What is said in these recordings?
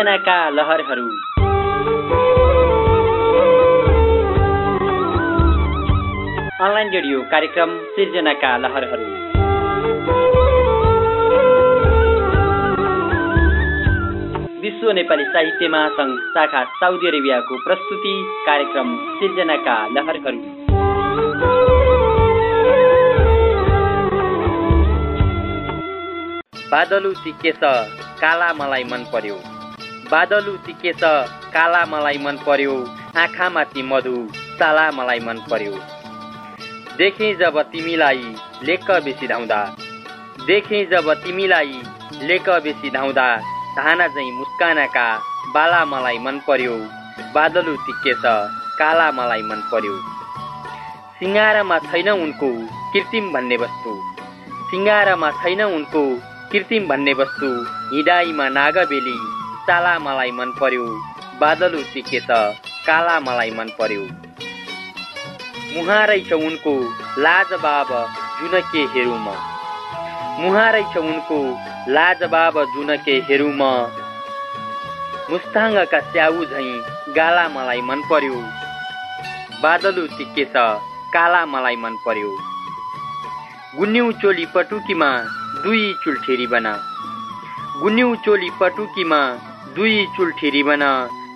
सिर्जनाका लहरहरू। Online radio कार्यक्रम सिर्जनाका लहरहरू। विश्व नेपाली साहित्य महासङ्घ शाखा साउदी अरेबियाको प्रस्तुति कार्यक्रम सिर्जनाका लहरहरू। बादलु चिक्केछ काला मलाई मन पर्यो। बादलु चिक्केछ काला मलाई मन पर्यो आँखामाथि मधु साला मलाई मन पर्यो। देखेँ जब तिमीलाई लेख बेसी धाउँदा देखेँ जब तिमीलाई लेख बेसी धाउँदा धाना झैँ मुस्कानाका बाला मलाई मन पर्यो बादलु चिक्केछ काला मलाई मन पर्यो। सिङ्गारमा छैन उनको कृत्रिम भन्ने वस्तु। सिङ्गारमा छैन उनको कृत्रिम भन्ने वस्तु। हिँडाइमा नागबेली साला मलाई मन पर्यो बादलु चिकेछ काला मलाई मन पर्यो। मुहारै छ उनको लाजबाब जुनके हेरौँ म। मुहारै छ उनको लाजबाब जुनके हेरौँ म। मुस्ताङ्गका स्याउ झैँ गाला मलाई मन पर्यो। बादलु चिक्केछ काला मलाई मन पर्यो। गुन्यौ चोली पटुकीमा दुई चुल्ठेरी बना। गुन्यौ चोली पटुकीमा दुई चुल्ठेरी बना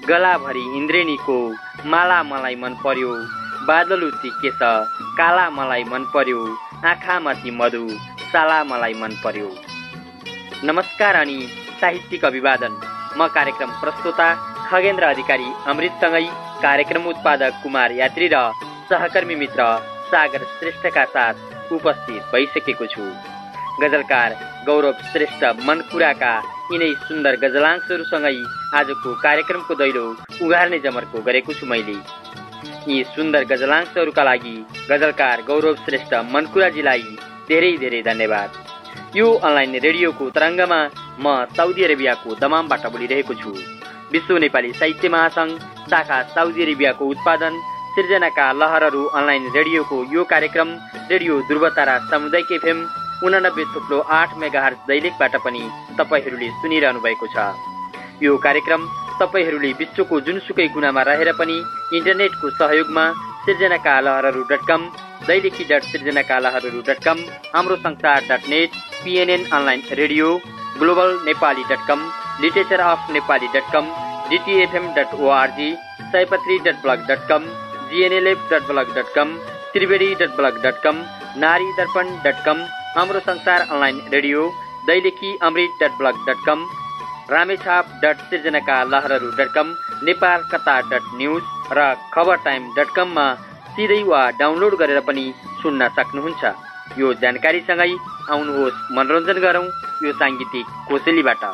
गलाभरि इन्द्रेणीको माला मलाई मन पर्यो। बादलु चिक्केछ काला मलाई मन पर्यो। आँखामाथि मधु साला मलाई मन पर्यो। नमस्कार अनि साहित्यिक अभिवादन। म कार्यक्रम प्रस्तोता खगेन्द्र अधिकारी अमृतसँगै कार्यक्रम उत्पादक कुमार यात्री र सहकर्मी मित्र सागर श्रेष्ठका साथ उपस्थित भइसकेको छु। गजलकार गौरव श्रेष्ठ मनकुराका यिनै सुन्दर गजलांशहरूसँगै आजको कार्यक्रमको दैलो उघार्ने जमर्को गरेको छु मैले। यी सुन्दर गजलांशहरूका लागि गजलकार गौरव श्रेष्ठ मनकुराजीलाई धेरै धेरै धन्यवाद। यो अनलाइन रेडियोको तरङ्गमा म साउदी अरेबियाको दमामबाट बोलिरहेको छु। विश्व नेपाली साहित्य महासङ्घ शाखा साउदी अरेबियाको उत्पादन सिर्जनाका लहरहरू अनलाइन रेडियोको यो कार्यक्रम रेडियो ध्रुवतारा सामुदायिक एफएम उनानब्बे थुप्लो आठ मेगा दैलेखबाट पनि तपाईँहरूले सुनिरहनु भएको छ। यो कार्यक्रम तपाईँहरूले विश्वको जुनसुकै कुनामा रहेर पनि इन्टरनेटको सहयोगमा सिर्जनाका लहरहरू डट कम दैलेखी डट सिर्जनाका लहरहरू dot com Hamro Sansar dot net PNN online radio global Nepali dot com literature of Nepali dot com DTFM dot ORG Sayapatri dot blog dot com GNLF dot blog dot com Triveni dot blog dot com Nari Darpan dot com Hamro Sansar online radio Dailekhi Amrit dot blog dot com Ramechhap dot सिर्जनाका लहरहरू dot com Nepal कता dot news र खबर time dot कममा सिधै वा download गरेर पनि सुन्न सक्नुहुन्छ। यो जानकारीसँगै आउनुहोस् मनोरञ्जन गरौँ यो साङ्गीतिक कोसेलीबाट।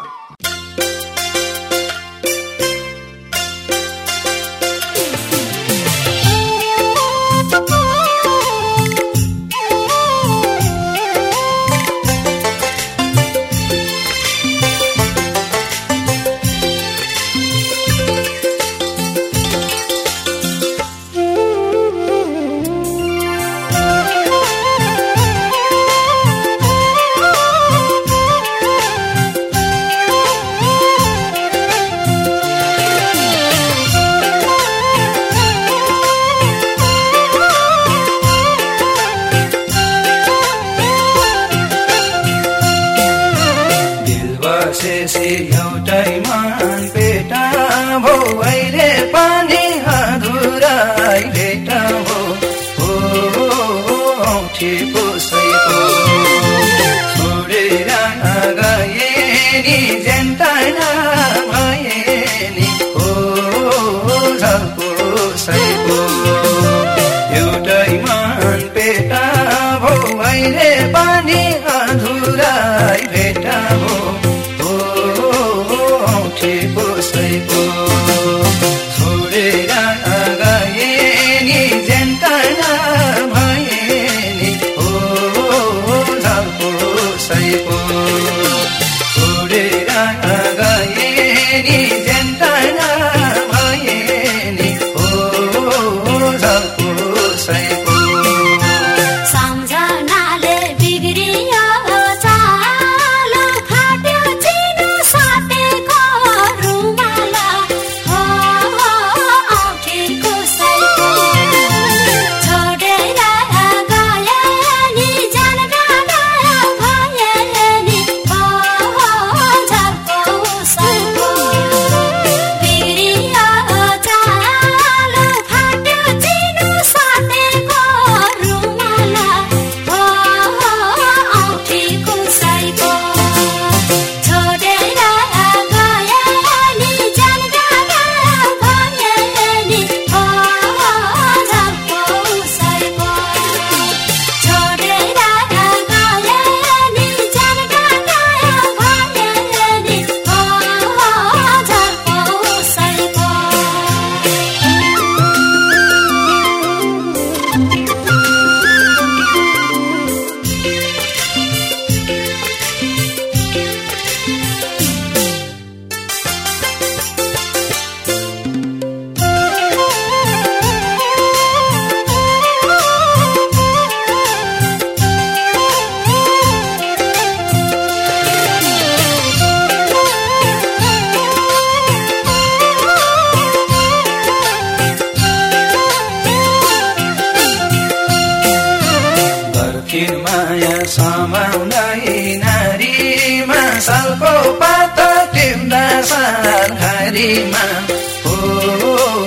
सालघारीमा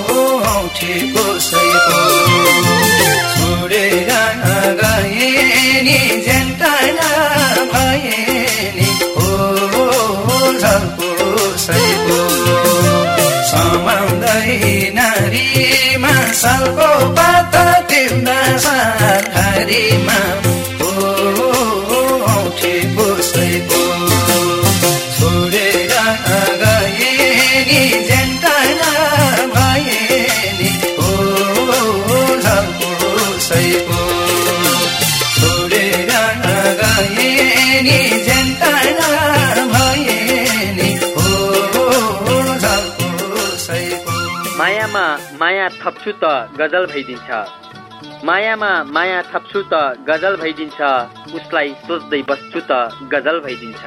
हो ठिको सैको। छोडेर गए नि झन्टाना भए नि हो झल्को सैको। समाउँदै नारीमा सालको पात टिप्दा सालघारीमा थप्छु त गजल भइदिन्छ। मायामा माया थप्छु त गजल भइदिन्छ उसलाई सोच्दै बस्छु त गजल भइदिन्छ।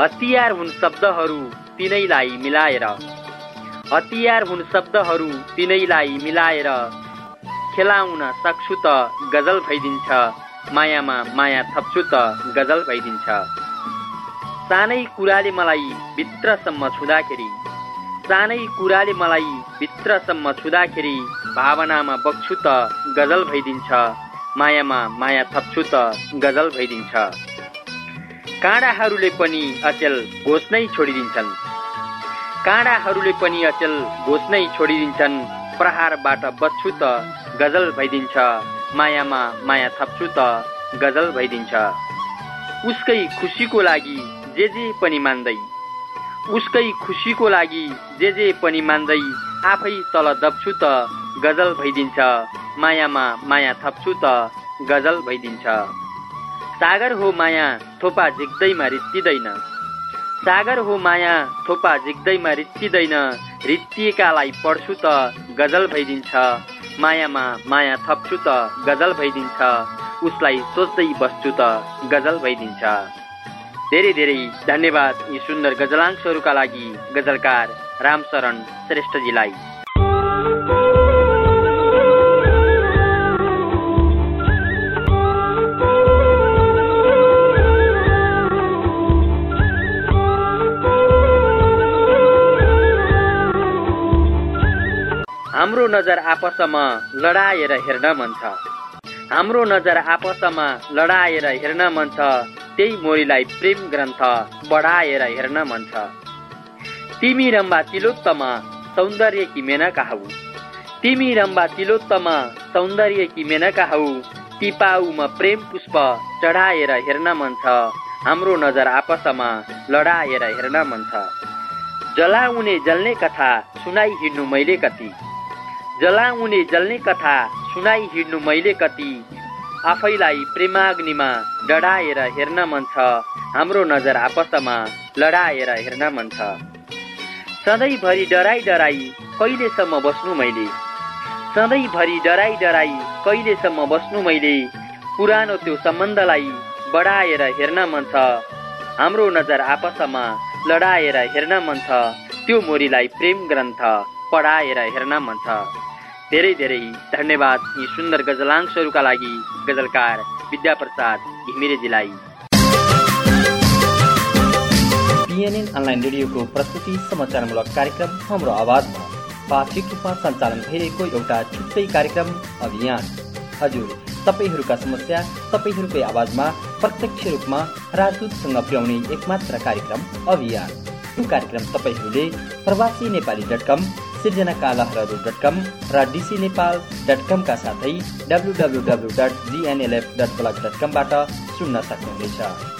हतियार हुन् शब्दहरू तिनैलाई मिलाएर। हतियार हुन् शब्दहरू तिनैलाई मिलाएर खेलाउन सक्छु त गजल भइदिन्छ मायामा माया थप्छु त गजल भइदिन्छ। सानै कुराले मलाई भित्रसम्म छुँदाखेरि सानै कुराले मलाई भित्रसम्म छुँदाखेरि भावनामा बग्छु त गजल भइदिन्छ। मायामा माया थप्छु त गजल भइदिन्छ। काँडाहरूले पनि अचेल घोच्नै छोडिदिन्छन्। काँडाहरूले पनि अचेल घोच्नै छोडिदिन्छन्। प्रहारबाट बच्छु त गजल भइदिन्छ। मायामा माया थप्छु त गजल भइदिन्छ। उसकै खुसीको लागि जे जे पनि मान्दै। उसकै खुसीको लागि जे जे पनि मान्दै आफै तल दब्छु त गजल भइदिन्छ। मायामा माया थप्छु त गजल भइदिन्छ। सागर हो माया थोपा झिक्दैमा रित्तिँदैन। सागर हो माया थोपा झिक्दैमा रित्तिँदैन। रित्तिएकालाई पढ्छु त गजल भइदिन्छ। मायामा माया थप्छु त गजल भइदिन्छ। उसलाई सोच्दै बस्छु त गजल भइदिन्छ। धेरै धेरै धन्यवाद यी सुन्दर गजलांशहरूका लागि गजलकार रामशरण श्रेष्ठजीलाई। हाम्रो नजर आपसमा लडाएर हेर्न मन छ। हाम्रो नजर आपसमा लडाएर हेर्न मन छ। त्यही मोरीलाई प्रेम ग्रन्थ पढाएर हेर्न मन छ। तिमी रम्बा तिलोत्तमा सौन्दर्य कि मेनका हौ तिमी रम्बा तिलोत्तमा सौन्दर्य कि मेनका हौ ती पाउमा प्रेम पुष्प चढाएर हेर्न मन छ। हाम्रो नजर आपसमा लडाएर हेर्न मन छ। जलाउने जल्ने कथा सुनाइ हिँड्नु मैले कति? जलाउने जल्ने कथा सुनाइ हिँड्नु मैले कति? आफैलाई प्रेमाग्निमा डढाएर हेर्न मन छ हाम्रो नजर आपसमा लडाएर हेर्न मन छ। सधैँभरि डराई डराई कहिलेसम्म बस्नु मैले? सधैँभरि डराई डराई कहिलेसम्म बस्नु मैले? पुरानो त्यो सम्बन्धलाई बढाएर हेर्न मन छ हाम्रो नजर आपसमा लडाएर हेर्न मन छ त्यो मोरीलाई प्रेम ग्रन्थ पढाएर हेर्न मन छ। धेरै धेरै धन्यवाद यी सुन्दर गजलांशहरूका लागि गजलकार विद्याप्रसाद घिमिरेजीलाई। पिएनएन अनलाइन रेडियोको प्रस्तुति समाचारमूलक कार्यक्रम हाम्रो आवाजमा। पाक्षिक रूपमा सञ्चालन भइरहेको एउटा छुट्टै कार्यक्रम अभियान। हजुर तपाईँहरूका समस्या तपाईँहरूकै आवाजमा प्रत्यक्ष रूपमा राजदूतसँग पुर्याउने एकमात्र कार्यक्रम अभियान। यो कार्यक्रम तपाईँहरूले प्रवासी नेपाली डट कम सिर्जनाका लहरहरू डट कम र डिसी नेपाल डट कमका साथै W W W dot GNLF dot blog dot कमबाट सुन्न सक्नुहुनेछ।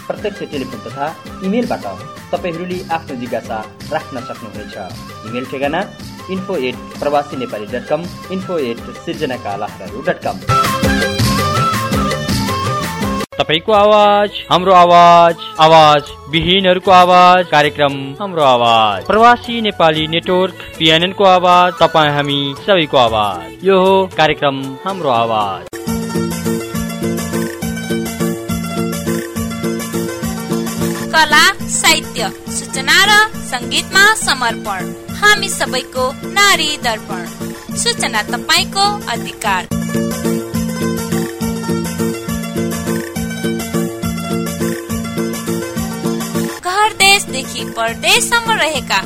प्रत्यक्ष टेलिफोन तथा इमेलबाट तपाईँहरूले आफ्नो जिज्ञासा राख्न सक्नुहुनेछ। इमेल ठेगाना इन्फो एट प्रवासी Nepali dot com info at सिर्जनाका लहरहरू डट कम तपाईँको आवाज हाम्रो आवाज आवाज विहीनहरूको आवाज कार्यक्रम हाम्रो आवाज। प्रवासी नेपाली नेटवर्क पिएनएन को आवाज तपाईँ हामी सबैको आवाज। यो हो कार्यक्रम हाम्रो आवाज। कला साहित्य सूचना र संगीतमा समर्पण। हामी सबैको नारी दर्पण। सूचना तपाईँको अधिकार। गाउँदेखि परदेशसम्म रहेका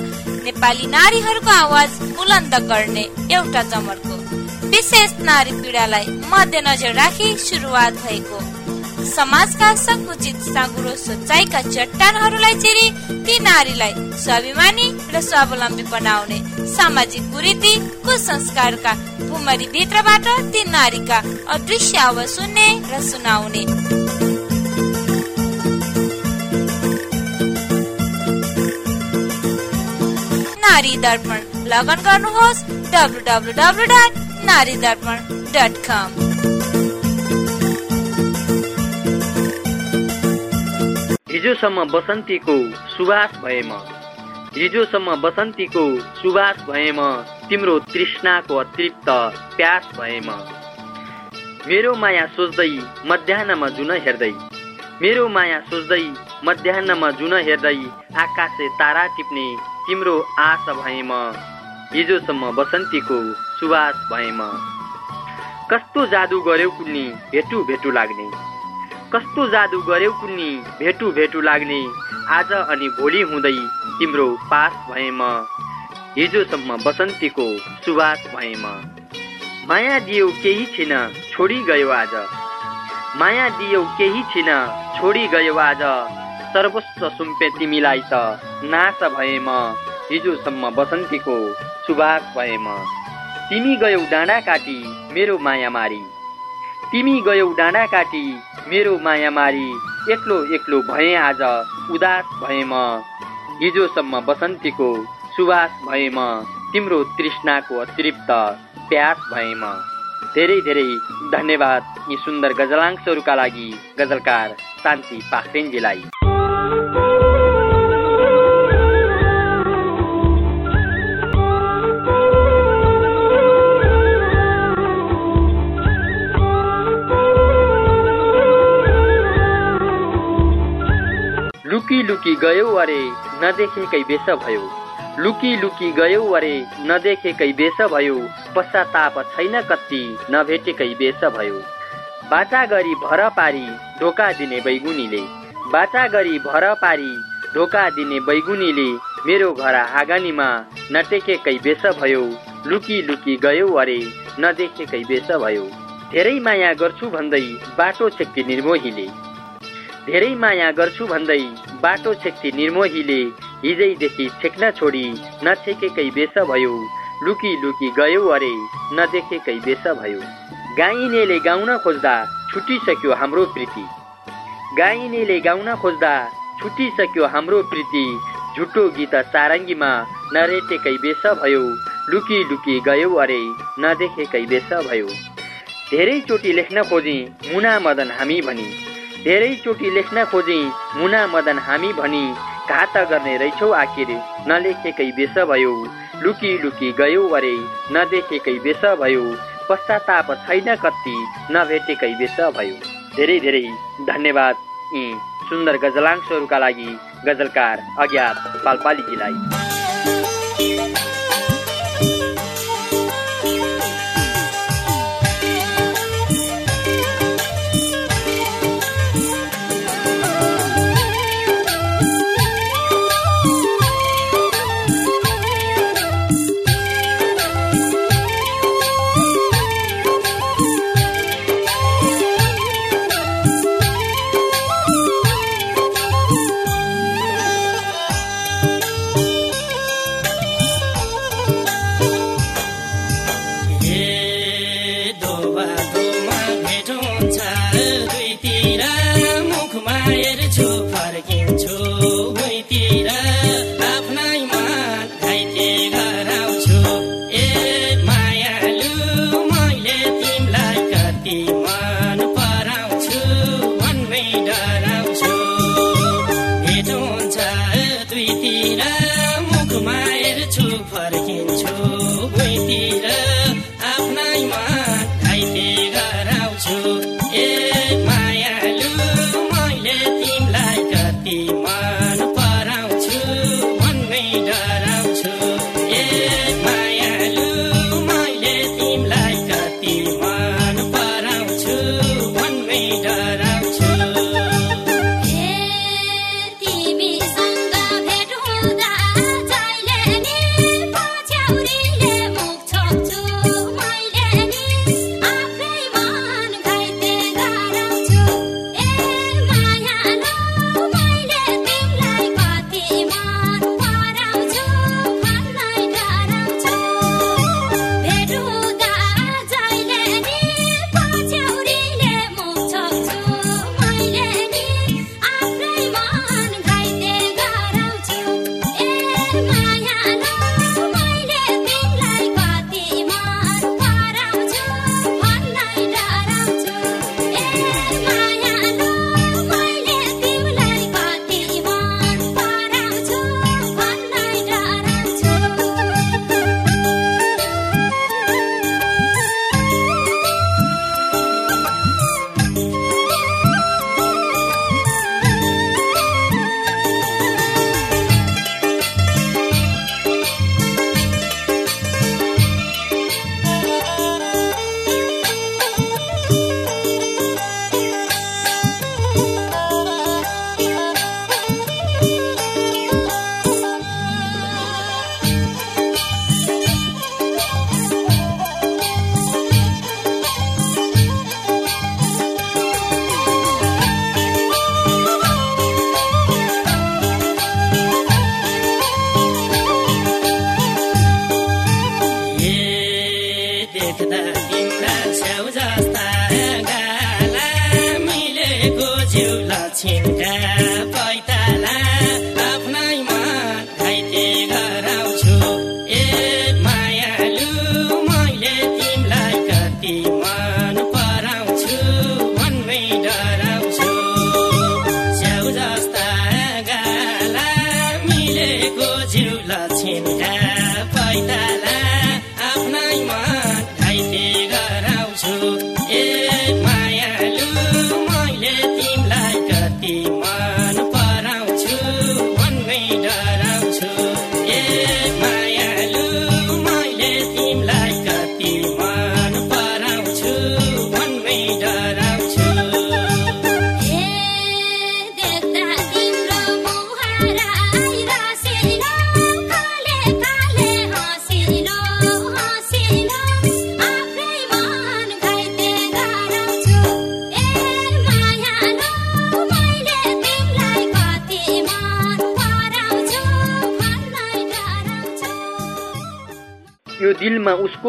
नेपाली नारीहरूको आवाज बुलन्द गर्ने एउटा जमर्को। विशेष नारी पीडालाई मध्यनजर राखी सुरुवात भएको। समाजका सङ्कुचित साँगुरो सोचाइका चट्टानहरूलाई चिरी ती नारीलाई स्वाभिमानी र स्वावलम्बी बनाउने सामाजिक कुरीति कुसंस्कारका भुमरी भित्रबाट ती नारीका अदृश्य आवाज सुन्ने र सुनाउने। नारी दर्पण लगन गर्नुहोस् डब्लु डब्लु डब्लु डट नारी दर्पण हिजोसम्म बसन्तीको सुवास भएम हिजोसम्म बसन्तीको सुवास भएम तिम्रो तृष्णाको अतिरिक्त प्यास भएम। मेरो माया सोच्दै मध्याहमा जुन हेर्दै मेरो माया सोच्दै मध्याहमा जुन हेर्दै आकाशे तारा टिप्ने तिम्रो आश भएम हिजोसम्म बसन्तीको सुवास भएम। कस्तो जादु गर्यौ कुन्नी भेटु भेटु लाग्ने। कस्तो जादु गर्यौ कुन्नी भेटु भेटु लाग्ने। आज अनि भोलि हुँदै तिम्रो पास भएम हिजोसम्म बसन्तीको सुवास भएम। माया दियौ केही छिन छोडी गयो आज। माया दियौ केही छिन छोडी गयो आज। सर्वस्व सुम्पे तिमीलाई त। नाश भएम हिजोसम्म बसन्तीको सुवास भएम तिमी गयौ डाँडा काटी मेरो माया मारी तिमी गयौ डाँडा काटी मेरो माया मारी एक्लो एक्लो भएँ आज उदास भएँ म। हिजोसम्म बसन्तीको सुवास भएँ म। तिम्रो तृष्णाको अतिरिक्त प्यास भएँ म। धेरै धेरै धन्यवाद यी सुन्दर गजलांशहरूका लागि गजलकार शान्ति पाख्रेनजीलाई। लुकी लुकी गयौ अरे नदेखेकै बेस भयो। लुकी लुकी गयौ अरे नदेखेकै बेस भयो। पश्चाताप छैन कति नभेटेकै बेस भयो। बाचा गरी भर पारी ढोका दिने बैगुनीले। बाचा गरी भर पारी ढोका दिने बैगुनीले मेरो घर आँगनीमा नटेकेकै बेस भयो। लुकी लुकी गयौ अरे नदेखेकै बेस भयो। धेरै माया गर्छु भन्दै बाटो छेक्ती निर्मोहीले। धेरै माया गर्छु भन्दै बाटो छेक्ती निर्मोहीले हिजैदेखि छेक्न छोडी नछेकेकै बेस भयो। लुकी लुकी गयो अरे नदेखेकै बेस भयो। गाइनेले गाउन खोज्दा छुटिसक्यो हाम्रो प्रीति। गाइनेले गाउन खोज्दा छुटिसक्यो हाम्रो प्रीति। झुटो गीत सारङ्गीमा नरेटेकै बेस भयो। लुकी लुकी गयो अरे नदेखेकै बेस भयो। धेरैचोटि लेख्न खोजी मुना मदन हामी भनी। धेरैचोटि लेख्न खोजे मुना मदन हामी भनी। घात गर्ने रहेछौ आखिर नलेखेकै बेस भयो। लुकी लुकी गयो अरे नदेखेकै बेस भयो। पश्चाताप छैन कति नभेटेकै बेस भयो। धेरै धेरै धन्यवाद। यी सुन्दर गजलांशहरूका लागि गजलकार अज्ञात पालपालीजीलाई।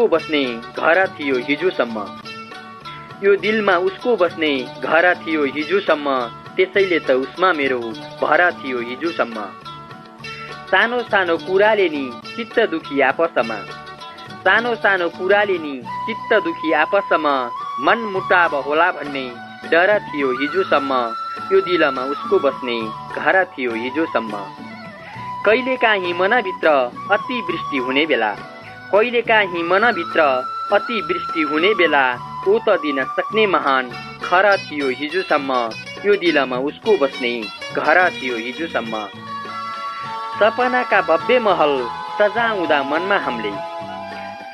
उसको बस्ने घर थियो हिजोसम्म। यो दिलमा उसको बस्ने घर थियो हिजोसम्म त्यसैले त उसमा मेरो भरा थियो हिजोसम्म। सानो सानो कुराले नि चित्त दुखी आपसमा। सानो सानो कुराले नि चित्त दुखी आपसमा मन मुटाव होला भन्ने डर थियो हिजोसम्म। यो दिलमा उसको बस्ने घर थियो हिजोसम्म। कहिलेकाहीँ मनभित्र अति वृष्टि हुने बेला कहिलेकाहीँ मनभित्र अति वृष्टि हुने बेला ऊ त दिन सक्ने महान खर थियो हिजोसम्म। यो दिलमा उसको बस्ने घर थियो हिजोसम्म। सपनाका भव्य महल सजाउँदा मनमा हामीले।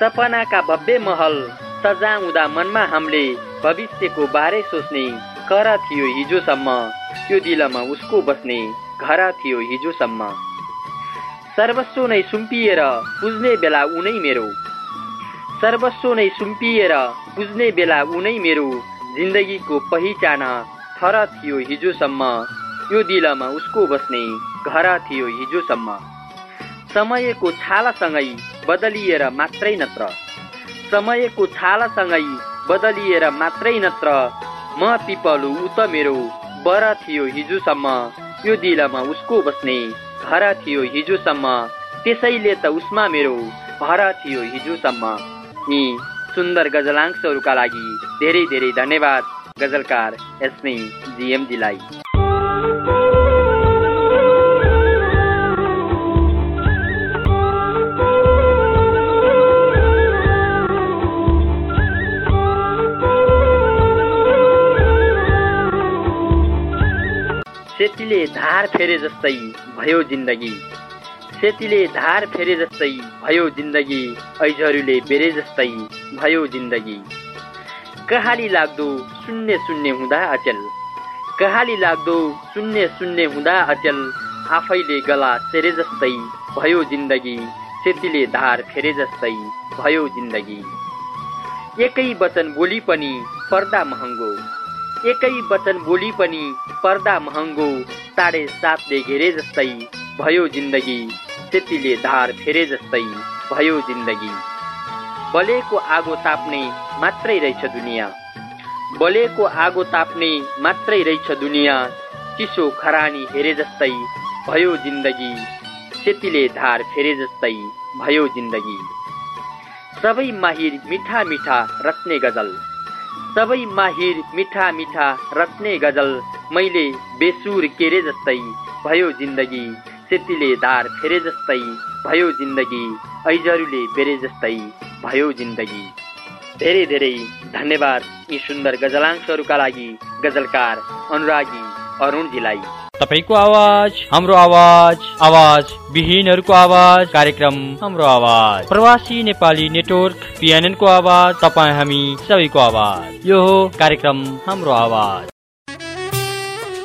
सपनाका भव्य महल सजाउँदा मनमा हामीले भविष्यको बारे सोच्ने कर थियो हिजोसम्म। यो दिलमा उसको बस्ने घर थियो हिजोसम्म। सर्वस्व नै सुम्पिएर बुझ्ने बेला उनै मेरो। सर्वस्व नै सुम्पिएर बुझ्ने बेला उनै मेरो। जिन्दगीको पहिचान थर थियो हिजोसम्म। यो दिलमा उसको बस्ने घर थियो हिजोसम्म। समयको छालासँगै बदलिएर मात्रै नत्र। समयको छालासँगै बदलिएर मात्रै नत्र। म पिपलु ऊ त मेरो बर थियो हिजोसम्म। यो दिलमा उसको बस्ने घर थियो हिजोसम्म त्यसैले त उसमा मेरो भर थियो हिजोसम्म यी सुन्दर गजलांशहरूका लागि धेरै धेरै धन्यवाद गजलकार एसने जिएमजीलाई। सेतीले धार फेरे जस्तै भयो जिन्दगी। सेतीले धार फेरे जस्तै भयो जिन्दगी ऐझरूले बेरे जस्तै भयो जिन्दगी। कहाली लाग्दो शून्य शून्य हुँदा अचेल। कहाली लाग्दो शून्य शून्य हुँदा अचेल। आफैले गला सेरे जस्तै भयो जिन्दगी सेतीले धार फेरे जस्तै भयो जिन्दगी। एकै वचन बोली पनि पर्दा महँगो। एकै वचन बोली पनि पर्दा महँगो साढे सातले घेरे जस्तै भयो जिन्दगी। त्यतिले धार फेरे जस्तै भयो जिन्दगी। बलेको आगो ताप्ने मात्रै रहेछ दुनियाँ। बलेको आगो ताप्ने मात्रै रहेछ दुनियाँ। चिसो खरानी हेरे जस्तै भयो जिन्दगी। सेतीले धार फेरे जस्तै भयो जिन्दगी। सबै माहिर मिठा मिठा रच्ने गजल। सबै माहिर मिठा मिठा रच्ने गजल मैले बेसुर केरे जस्तै भयो जिन्दगी। सेतीले धार फेरे जस्तै भयो जिन्दगी। ऐजरूले बेरे जस्तै भयो जिन्दगी। धेरै धेरै धन्यवाद यी सुन्दर गजलांशहरूका लागि गजलकार अनुरागी अरुणजीलाई। तपाईँको आवाज हाम्रो आवाज आवाज विहीनहरूको आवाज कार्यक्रम हाम्रो आवाज। प्रवासी नेपाली नेटवर्क पिएनएन को आवाज तपाईँ हामी सबैको आवाज। यो हो कार्यक्रम हाम्रो आवाज।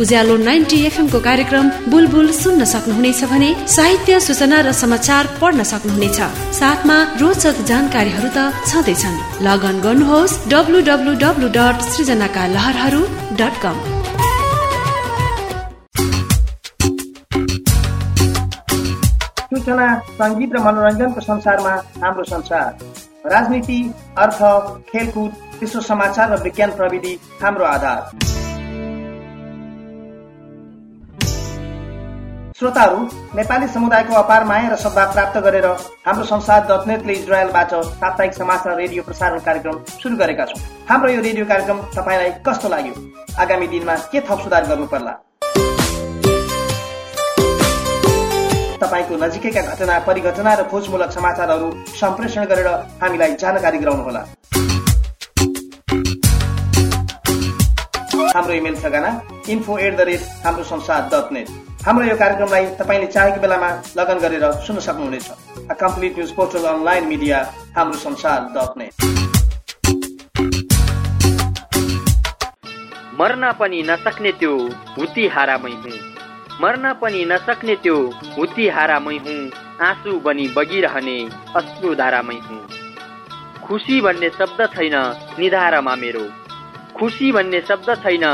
उज्यालो नाइन्टी एफएमको कार्यक्रम बुलबुल सुन्न सक्नुहुनेछ भने साहित्य सूचना र समाचार पढ्न सक्नुहुनेछ। साथमा रोचक जानकारीहरू त छँदैछन्। लगन गर्नुहोस् डब्लु डब्लु डब्लु डट सृजनाका लहरहरू डट कम सूचना सङ्गीत र मनोरञ्जनको संसारमा हाम्रो संसार। राजनीति अर्थ खेलकुद विश्व समाचार र विज्ञान प्रविधि हाम्रो आधार। श्रोताहरू नेपाली समुदायको अपार माया र सद्भाव प्राप्त गरेर हाम्रो संसार डट नेटले इजरायलबाट साप्ताहिक समाचार रेडियो प्रसारण कार्यक्रम सुरु गरेका छौँ। हाम्रो यो रेडियो कार्यक्रम तपाईँलाई कस्तो लाग्यो? आगामी दिनमा के थप सुधार गर्नु पर्ला? तपाईँको नजिकैका घटना परिघटना र खोजमूलक समाचारहरू सम्प्रेषण गरेर हामीलाई जानकारी गराउनुहोला। हाम्रो इमेल ठेगाना इन्फो एट द रेट हाम्रो संसार डट नेट हाम्रो यो कार्यक्रमलाई तपाईँले चाहेको बेलामा लगन गरेर सुन्न सक्नुहुनेछ। Complete news portal online media हाम्रो संसार डट नेट मर्न पनि नसक्ने त्यो हुती हारामै हुँ। मर्न पनि नसक्ने त्यो हुती हारामै हुँ। आँसु बनी बगिरहने अश्रु धारामै हुँ। खुसी भन्ने शब्द छैन निधारमा मेरो। खुसी भन्ने शब्द छैन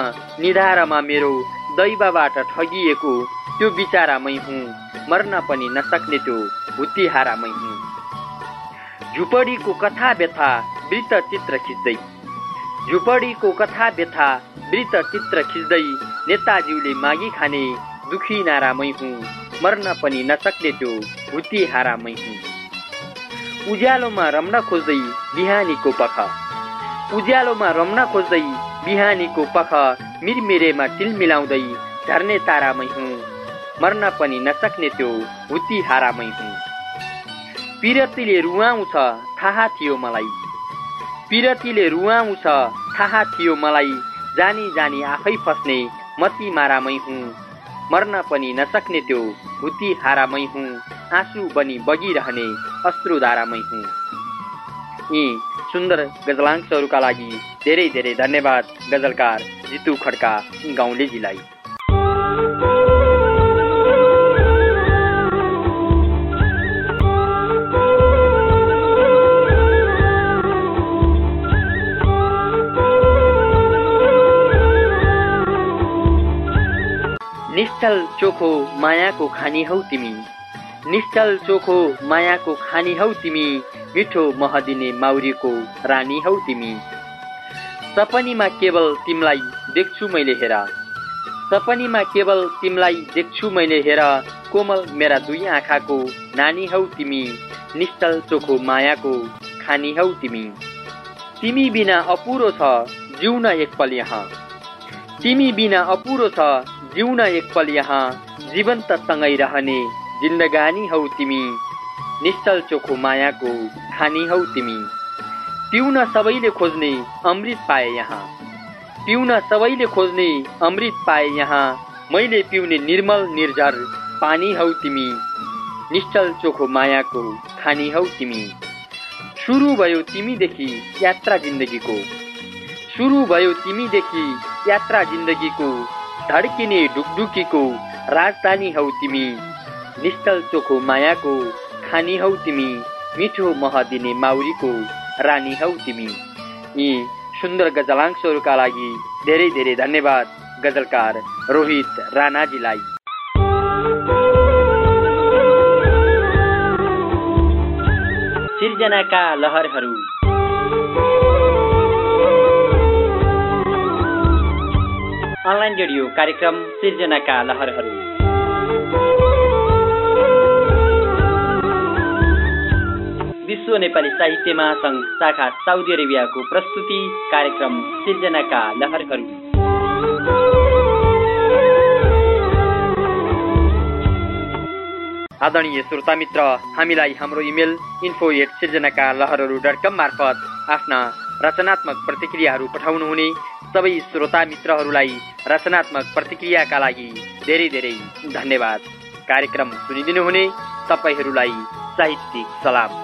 निधारमा मेरो। दैवबाट ठगिएको त्यो बिचारामै हुँ मर्न पनि नसक्ने त्यो हुती हारामै हुँ। झुपडीको कथा व्यथा वृत्त चित्र खिच्दै झुपडीको कथा व्यथा वृत्त चित्र खिच्दै नेताज्यूले मागी खाने दुखी नारामै हुँ मर्न पनि नसक्ने त्यो हुती हारामै हुँ। उज्यालोमा रम्न खोज्दै बिहानीको पख उज्यालोमा रम्न खोज्दै बिहानीको पख मिरमिरेमा टिल मिलाउँदै झर्ने तारामै हुँ। मर्न पनि नसक्ने त्यो हुती हारामै हुँ। पिरतीले रुवाउँछ थाहा थियो मलाई। पिरतीले रुवाउँछ थाहा थियो मलाई। जानी जानी आफै फस्ने मती मारामै हुँ। मर्न पनि नसक्ने त्यो हुती हारामै हुँ। आँसु बनी बगिरहने अश्रुधारामै हुँ। यी सुन्दर गजलांशहरूका लागि धेरै धेरै धन्यवाद गजलकार जितु खड्का गाउँलेजीलाई निश्चल चोखो मायाको खानी हौ तिमी निश्चल चोखो मायाको खानी हौ तिमी मिठो महदिने माउरीको रानी हौ तिमी। सपनीमा केवल तिमीलाई देख्छु मैले हेर। सपनीमा केवल तिमीलाई देख्छु मैले हेर। कोमल मेरा दुई आँखाको नानी हौ तिमी। निश्चल चोखो मायाको खानी हौ तिमी। तिमी बिना अपुरो छ जिउन एक पल यहाँ। तिमी बिना अपुरो छ जिउन एक पल यहाँ। जीवन्त सँगै रहने जिन्दगानी हौ तिमी। निश्चल चोखो मायाको खानी हौ तिमी। पिउन सबैले खोज्ने अमृत पाए यहाँ। पिउन सबैले खोज्ने अमृत पाए यहाँ। मैले पिउने निर्मल निर्झर पानी हौ तिमी। निश्चल चोखो मायाको खानी हौ तिमी। सुरु भयो तिमीदेखि यात्रा जिन्दगीको। सुरु भयो तिमीदेखि यात्रा जिन्दगीको। धड्किने ढुकढुकीको राजधानी हौ तिमी। निश्चल चोखो मायाको खानी हौ तिमी मिठो मह दिने माउरीको रानी हौ तिमी। यी सुन्दर गजलांशहरूका लागि धेरै धेरै धन्यवाद गजलकार रोहित राणाजीलाई। सिर्जनाका लहरहरू। अनलाइन रेडियो कार्यक्रम सिर्जनाका लहरहरू। विश्व नेपाली साहित्य महासङ्घ शाखा साउदी अरेबियाको प्रस्तुति कार्यक्रम सिर्जनाका लहरहरू आदरणीय श्रोता मित्र हामीलाई हाम्रो इमेल इन्फो एट सिर्जनाका लहरहरू डट कम मार्फत आफ्ना रचनात्मक प्रतिक्रियाहरू पठाउनुहुने सबै श्रोता मित्रहरूलाई रचनात्मक प्रतिक्रियाका लागि धेरै धेरै धन्यवाद। कार्यक्रम सुनिदिनुहुने तपाईँहरूलाई साहित्यिक सलाम।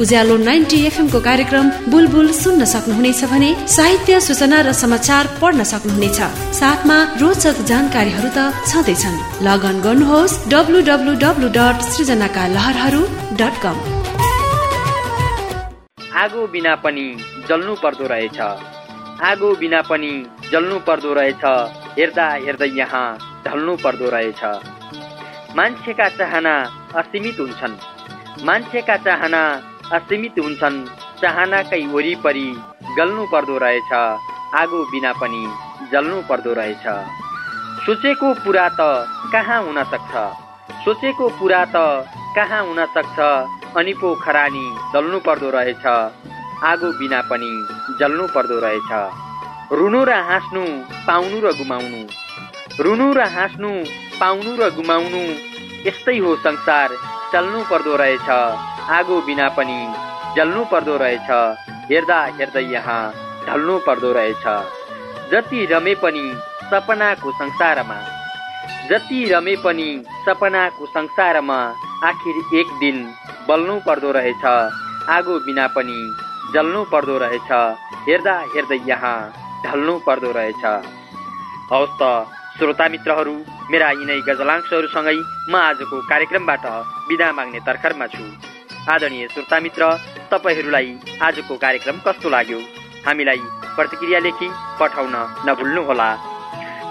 उज्यालो नाइन्टी एफएमको कार्यक्रम बुलबुल सुन्न सक्नुहुनेछ भने साहित्य सूचना र समाचार पढ्न सक्नुहुनेछ। साथमा रोचक जानकारीहरू त छँदैछन्। लगन गर्नुहोस् डब्लु डब्लु डब्लु डट सृजनाका लहरहरू डट कम आगो बिना पनि जल्नु पर्दो रहेछ। आगो बिना पनि जल्नु पर्दो रहेछ। हेर्दा हेर्दै यहाँ ढल्नु पर्दो रहेछ। मान्छेका चाहना असीमित हुन्छन्। मान्छेका चाहना असीमित हुन्छन्। चाहनाकै वरिपरि गल्नु पर्दो रहेछ। आगो बिना पनि जल्नु पर्दो रहेछ। सोचेको पुरा त कहाँ हुन सक्छ? सोचेको पुरा त कहाँ हुन सक्छ? अनि पो खरानी दल्नु पर्दो रहेछ। आगो बिना पनि जल्नु पर्दो रहेछ। रुनु र हाँस्नु पाउनु र गुमाउनु। रुनु र हाँस्नु पाउनु र गुमाउनु यस्तै हो संसार। चल्नु पर्दो रहेछ। आगो बिना पनि जल्नु पर्दो रहेछ। हेर्दा हेर्दै यहाँ ढल्नु पर्दो रहेछ। जति रमे पनि सपनाको संसारमा जति रमे पनि सपनाको संसारमा आखिर एक दिन बल्नु पर्दो रहेछ। आगो बिना पनि जल्नु पर्दो रहेछ। हेर्दा हेर्दै यहाँ ढल्नु पर्दो रहेछ। हवस् त श्रोता मित्रहरू मेरा यिनै गजलांशहरूसँगै म आजको कार्यक्रमबाट बिदा माग्ने तर्खरमा छु। आदरणीय श्रोता मित्र तपाईँहरूलाई आजको कार्यक्रम कस्तो लाग्यो? हामीलाई प्रतिक्रिया लेखी पठाउन नभुल्नुहोला।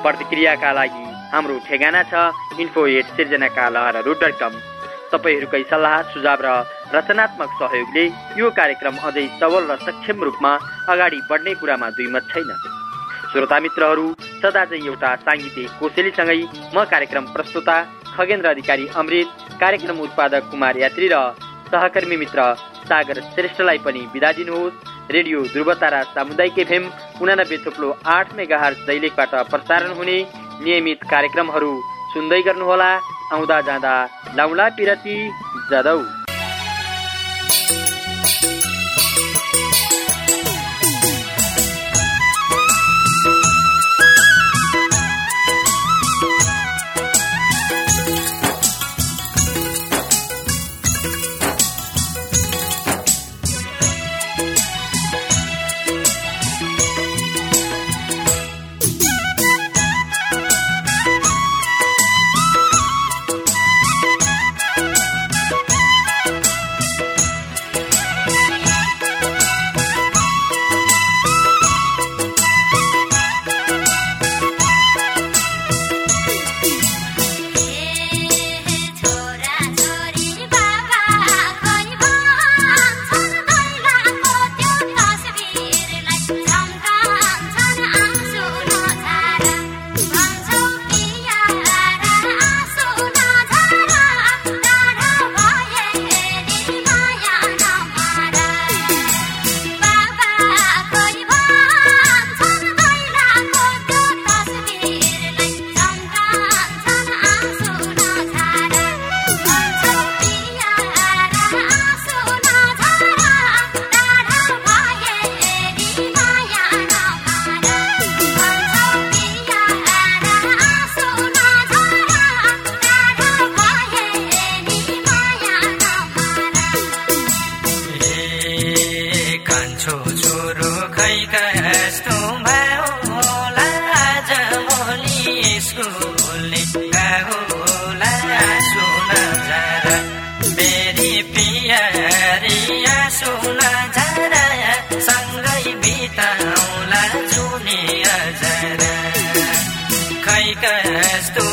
प्रतिक्रियाका लागि हाम्रो ठेगाना छ इन्फो एट सिर्जनाका लहरहरू डट कम तपाईँहरूकै सल्लाह सुझाव र रचनात्मक सहयोगले यो कार्यक्रम अझै सबल र सक्षम रूपमा अगाडि बढ्ने कुरामा दुई मत छैन। श्रोता मित्रहरू सदा चाहिँ एउटा साङ्गीतिक कोसेलीसँगै म कार्यक्रम प्रस्तुता खगेन्द्र अधिकारी अमृत कार्यक्रम उत्पादक कुमार यात्री र सहकर्मी मित्र सागर श्रेष्ठलाई पनि बिदा दिनुहोस्। रेडियो ध्रुवतारा सामुदायिक एफएम उनानब्बे थुप्लो आठ मेगा हर्ज दैलेखबाट प्रसारण हुने नियमित कार्यक्रमहरू सुन्दै गर्नुहोला। आउँदा जाँदा लाउला पिरती जदौ chica eres tú.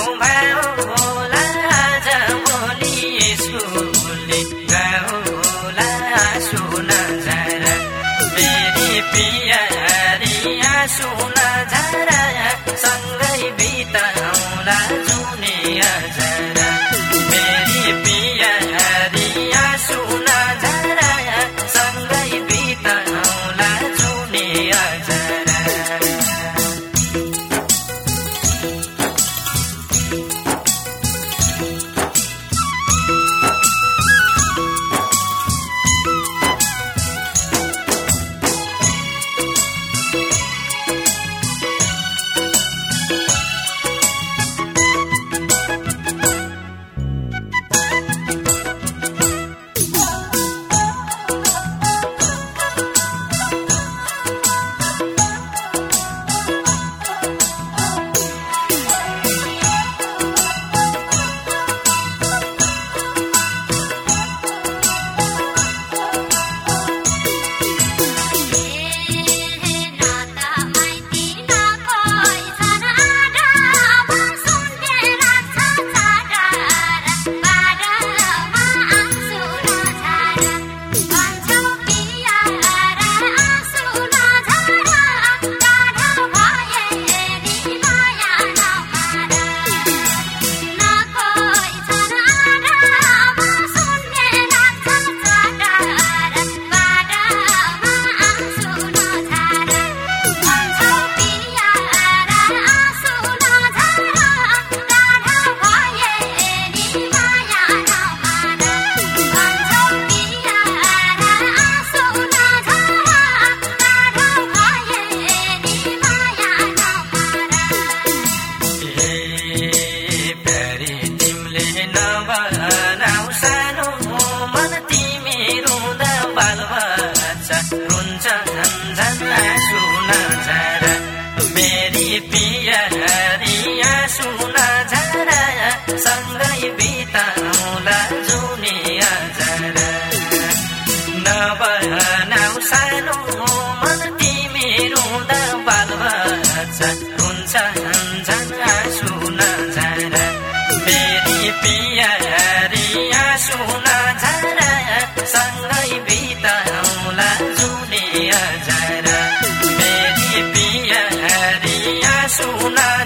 जुने। हजार मेरी पिया हरिया सुना।